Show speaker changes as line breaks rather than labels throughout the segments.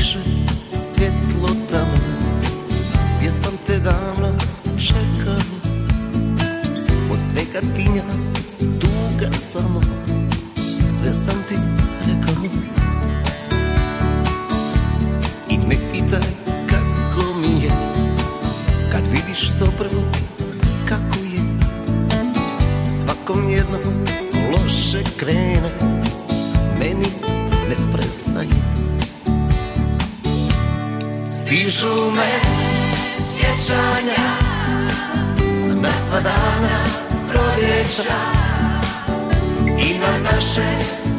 više svjetlo tamo Gdje sam te davno čekao Od svega tinja duga samo Sve sam ti rekao. I ne pitaj kako mi je Kad vidiš to prvo kako je. Svakom jednom loše krene Meni ne prestaje. Stižu me sjećanja Na sva dana proljeća I na naše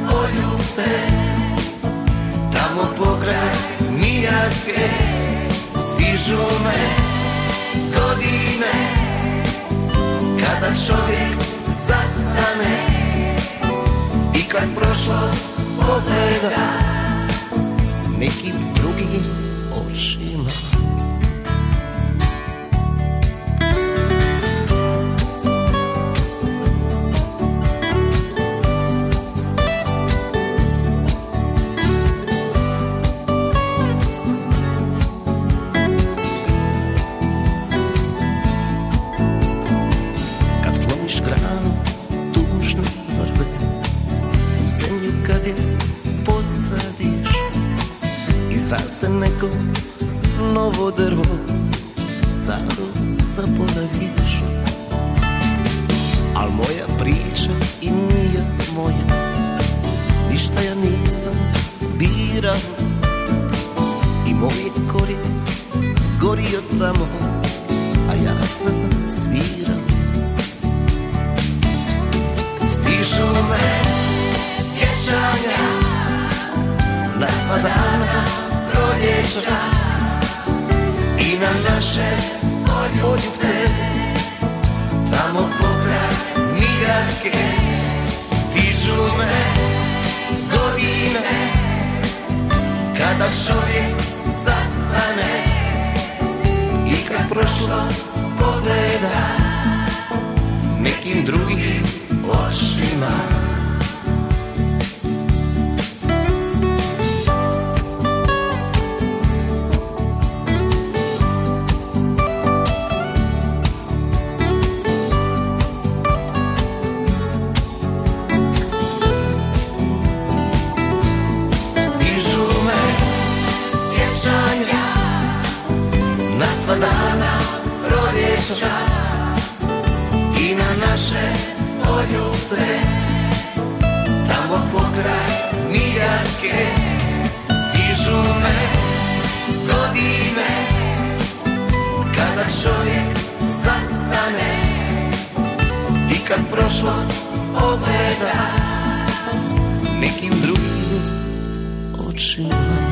poljubce Tamo pokraj Mijatske Stižu me godine Kada čovjek zastane I kad prošlost pogleda Nekim drugim očima novo drvo Staro zaboraviš. Al moja priča i nije moja. Ništa ja nisam birao I moj korijen gorio tamo A ja sam svirao. Stižu me sjećanja Na sva proljeća I na naše poljuce Tamo pokraj Migatske Stižu me godine. Kada čovjek zastane I kad prošlost pogleda Nekim drugim očima proljeća I na naše poljubce Tamo pokraj Miljatske Stižu me godine. Kada čovjek zastane I kad prošlost pogleda Nekim drugim očima